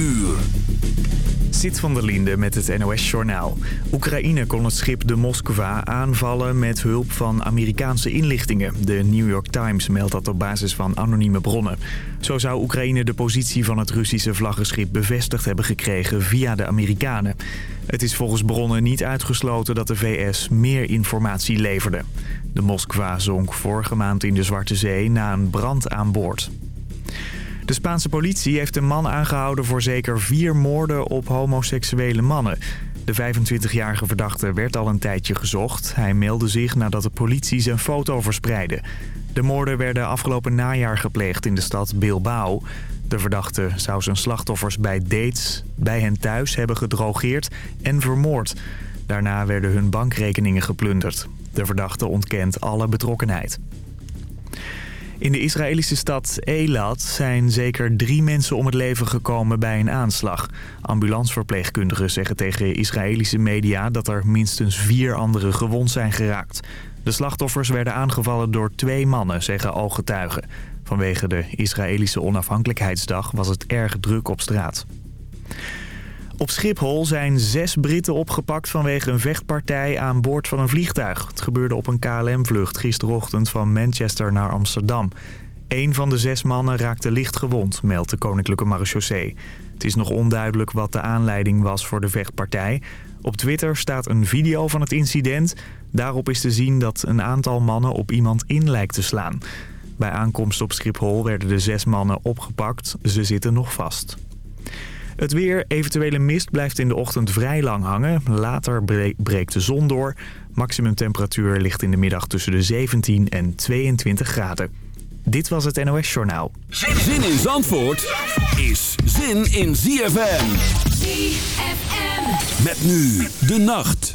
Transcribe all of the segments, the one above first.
uur. Zit van der Linde met het NOS-journaal. Oekraïne kon het schip de Moskva aanvallen met hulp van Amerikaanse inlichtingen. De New York Times meldt dat op basis van anonieme bronnen. Zo zou Oekraïne de positie van het Russische vlaggenschip bevestigd hebben gekregen via de Amerikanen. Het is volgens bronnen niet uitgesloten dat de VS meer informatie leverde. De Moskva zonk vorige maand in de Zwarte Zee na een brand aan boord. De Spaanse politie heeft een man aangehouden voor zeker vier moorden op homoseksuele mannen. De 25-jarige verdachte werd al een tijdje gezocht. Hij meldde zich nadat de politie zijn foto verspreidde. De moorden werden afgelopen najaar gepleegd in de stad Bilbao. De verdachte zou zijn slachtoffers bij dates bij hen thuis hebben gedrogeerd en vermoord. Daarna werden hun bankrekeningen geplunderd. De verdachte ontkent alle betrokkenheid. In de Israëlische stad Eilat zijn zeker drie mensen om het leven gekomen bij een aanslag. Ambulanceverpleegkundigen zeggen tegen Israëlische media dat er minstens vier anderen gewond zijn geraakt. De slachtoffers werden aangevallen door twee mannen, zeggen ooggetuigen. Vanwege de Israëlische onafhankelijkheidsdag was het erg druk op straat. Op Schiphol zijn zes Britten opgepakt vanwege een vechtpartij aan boord van een vliegtuig. Het gebeurde op een KLM-vlucht gisterochtend van Manchester naar Amsterdam. Een van de zes mannen raakte licht gewond, meldt de Koninklijke Marechaussee. Het is nog onduidelijk wat de aanleiding was voor de vechtpartij. Op Twitter staat een video van het incident. Daarop is te zien dat een aantal mannen op iemand in lijkt te slaan. Bij aankomst op Schiphol werden de zes mannen opgepakt. Ze zitten nog vast. Het weer, eventuele mist, blijft in de ochtend vrij lang hangen. Later breekt de zon door. Maximum temperatuur ligt in de middag tussen de 17 en 22 graden. Dit was het NOS Journaal. Zin in Zandvoort is zin in ZFM. ZFM. Met nu de nacht.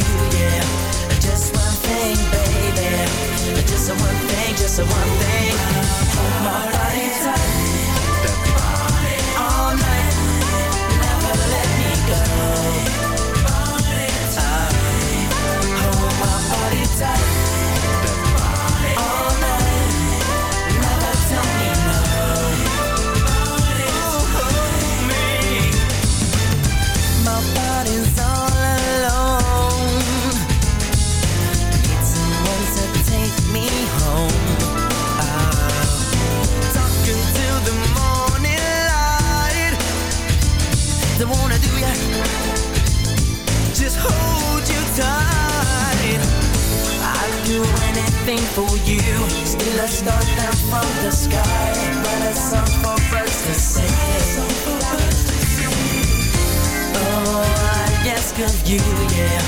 yeah. Just one thing, baby. Just one thing, just one thing. Hold my ask of you, yeah.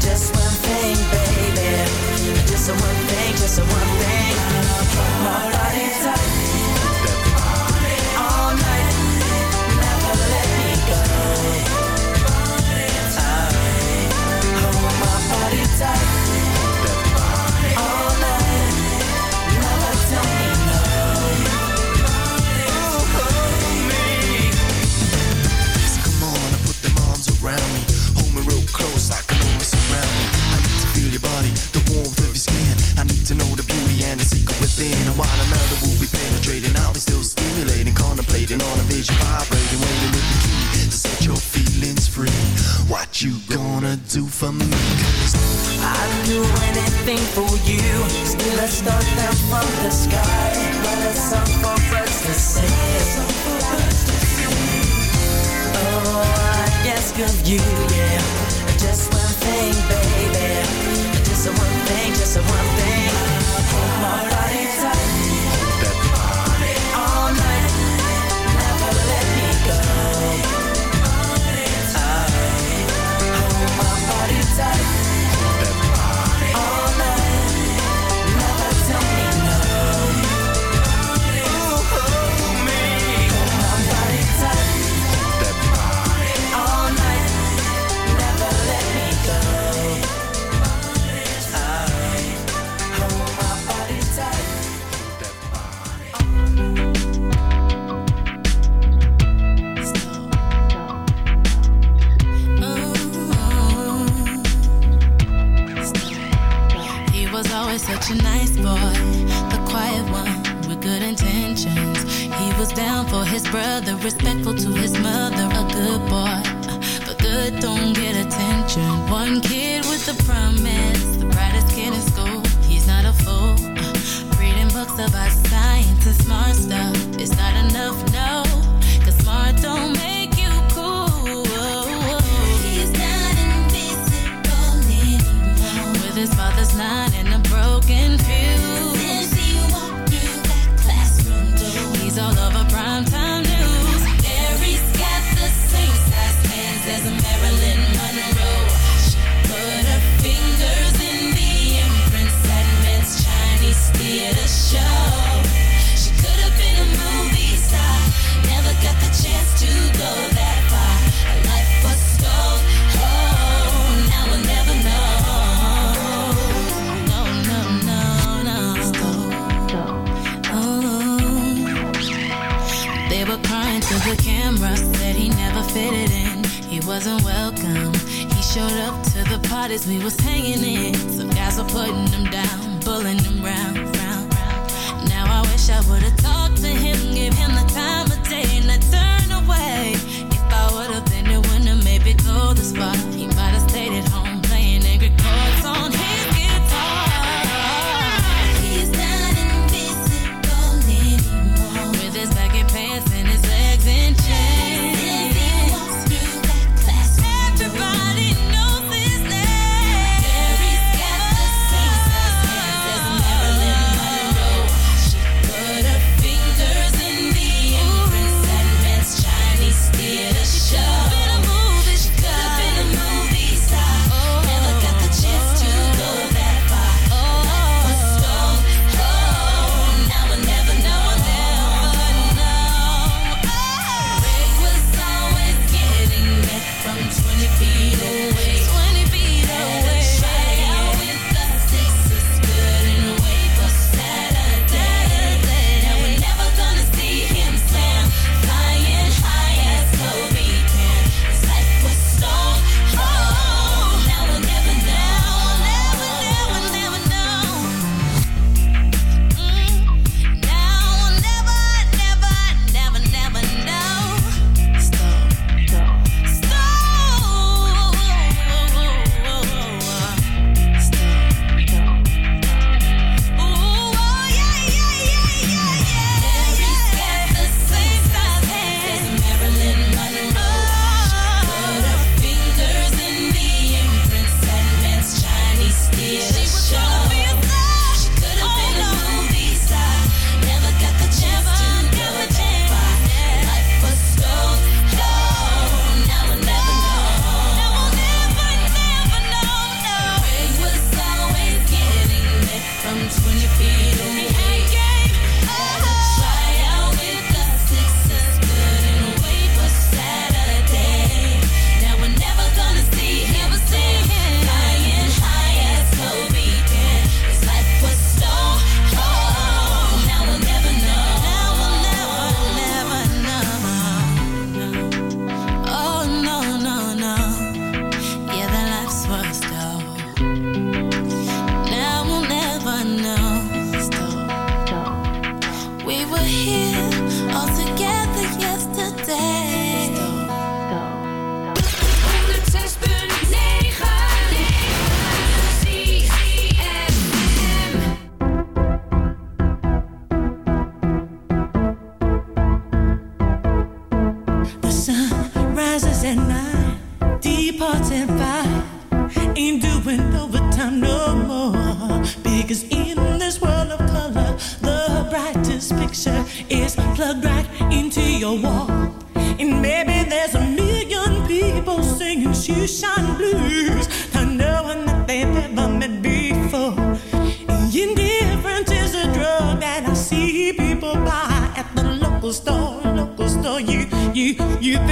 Just one thing, baby. Just one thing, just one thing. My life. you. Still let's start down from the sky. But a song for birds to sing Oh, I ask of you, yeah. Just one thing, baby. Just one thing, just one brother, respectful to his mother, a good boy. But good don't get attention. One kid with a promise, the brightest kid in school. He's not a fool. Reading books about science and smart stuff. It's not enough, no. Cause smart don't make you cool. He's not invisible anymore. With his father's not in a broken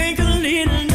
Make a little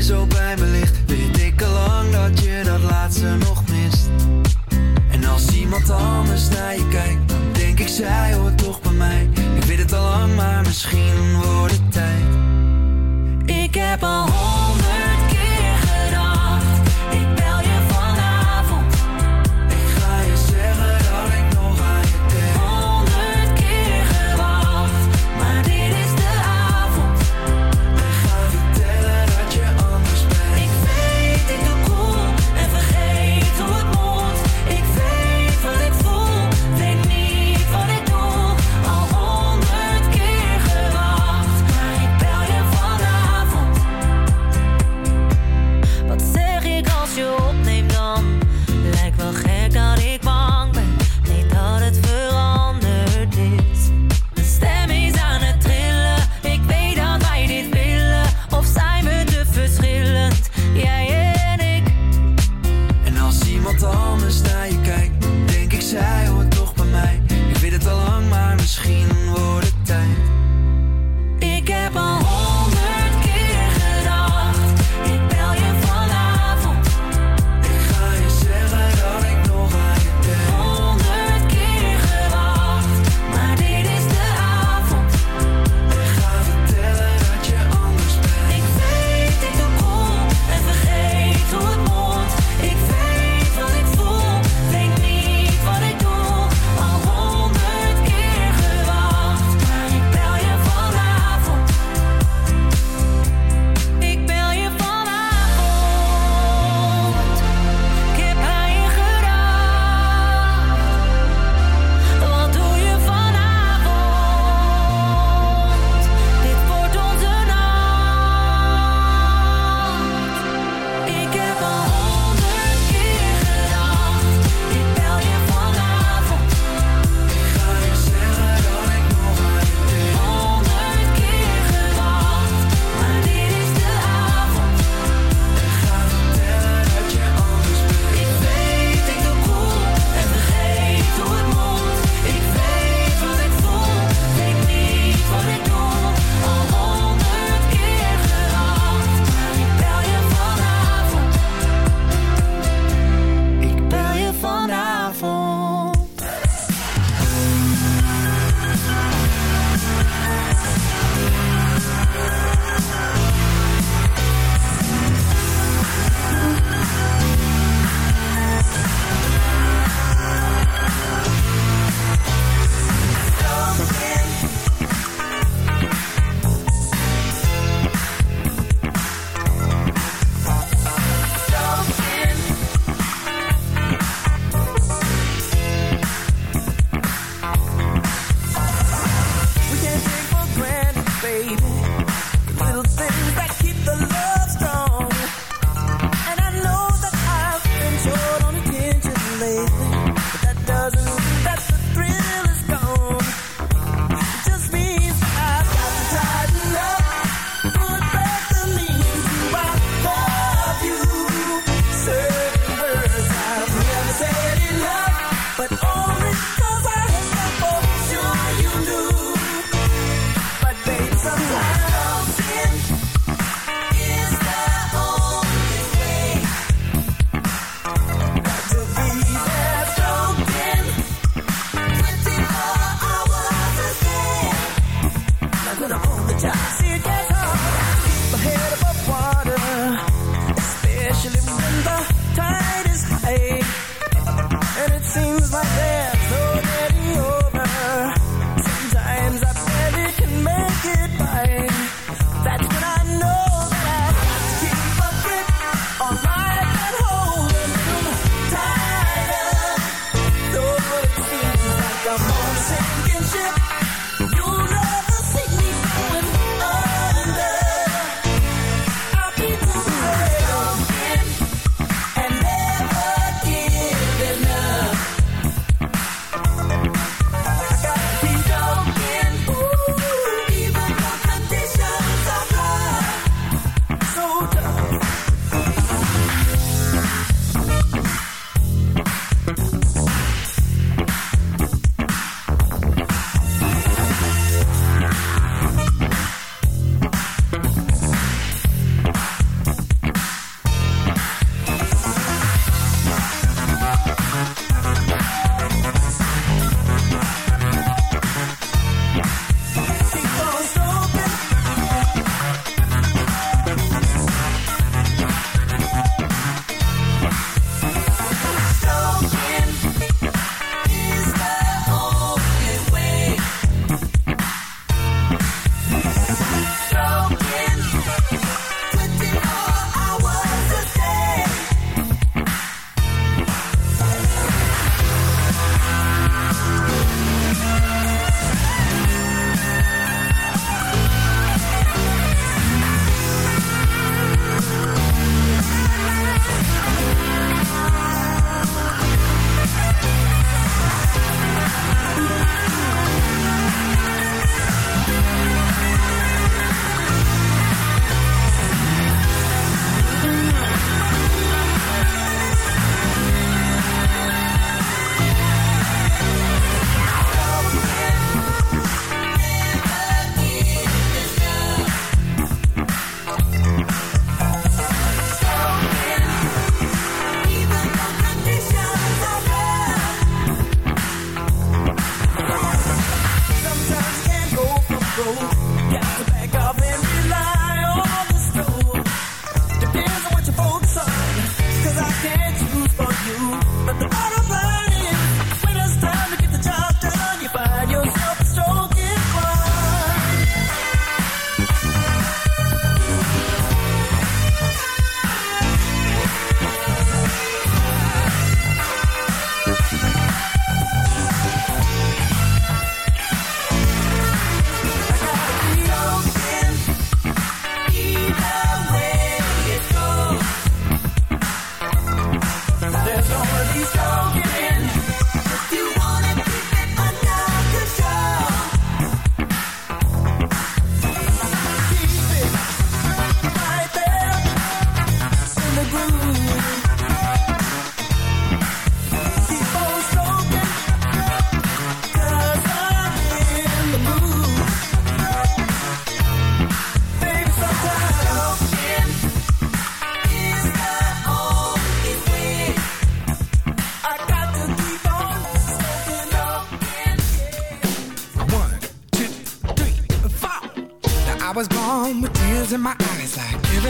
Ik weet wat ik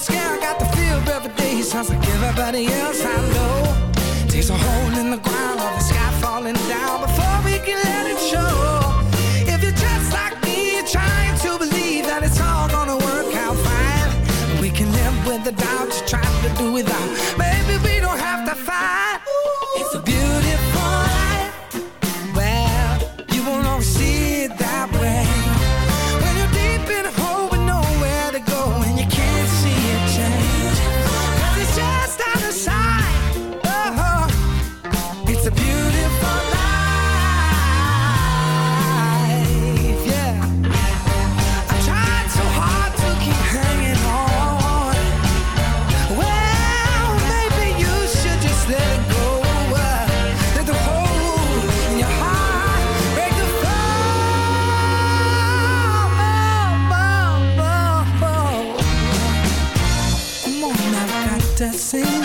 your scale got the feel every day. Sounds like everybody else I know. Takes a hole in the ground or the sky falling down before we can let it show. If you're just like me, you're trying to believe that it's all gonna work out fine. We can live with the doubt you're trying to do without. sing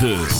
9.